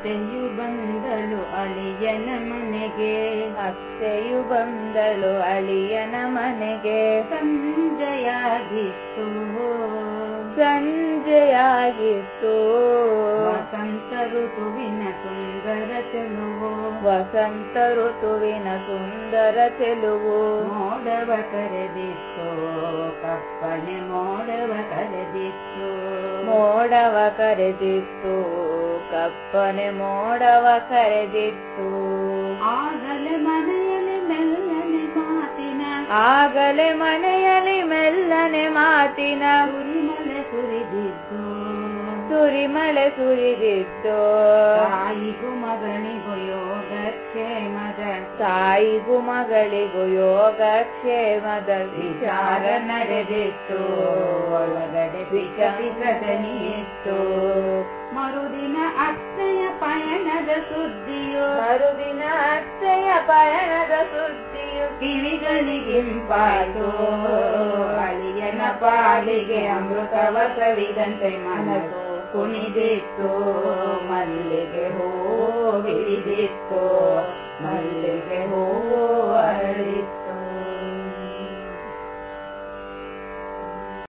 ಅತ್ತೆಯು ಬಂದಳು ಅಳಿಯನ ಮನೆಗೆ. ಅತ್ತೆಯು ಬಂದಳು ಅಳಿಯನ ಮನೆಗೆ. ಸಂಜೆಯಾಗಿತ್ತು ಸಂಜೆಯಾಗಿತ್ತು ವಸಂತ ಋತುವಿನ ಸುಂದರ ಚೆಲುವು ವಸಂತ ಋತುವಿನ ಸುಂದರ ಚೆಲುವು ಮೋಡವ ಕರೆದಿತ್ತು. ಕಪ್ಪನೆ ಮೋಡವ ಕರೆದಿತ್ತು. ಮೋಡವ ಕರೆದಿತ್ತು. ಕಪ್ಪನೆ ಮೋಡವ ಕರೆದಿತ್ತು. ಆಗಲೇ ಮನೆಯಲ್ಲಿ ಮೆಲ್ಲನೆ ಮಾತಿನ. ಆಗಲೇ ಮನೆಯಲ್ಲಿ ಮೆಲ್ಲನೆ ಮಾತಿನ. ಸುರಿಮಳೆ ಸುರಿದಿತ್ತು. ಸುರಿಮಳೆ ಸುರಿದಿತ್ತು. ತಾಯಿಗೂ ಮಗಳಿಗೂ ಯೋಗ ಕ್ಷೇಮದ ತಾಯಿಗೂ ಮಗಳಿಗೂ ಯೋಗ ಕ್ಷೇಮದ ವಿಚಾರ ನಡೆದಿತ್ತು. ಒಳಗಡೆ ಬಿಕ ಬಿಕದನಿಯಿತ್ತು ಮರುದಿನ ಅಕ್ಷಯ ಪಯಣದ ಸುದ್ದಿಯು. ಮರುದಿನ ಅಕ್ಷಯ ಪಯಣದ ಸುದ್ದಿಯು. ಕಿವಿಗಳಿಗಿಂಪಾಯ್ತು ಅಳಿಯನ ಪಾಲಿಗೆ ಅಮೃತವ ಸವಿದಂತೆ ಮನಸ್ಸು ಕುಣಿದಿತ್ತು. ಮಲ್ಲಿಗೆ ಹೂ ಬಿರಿದಿತ್ತು.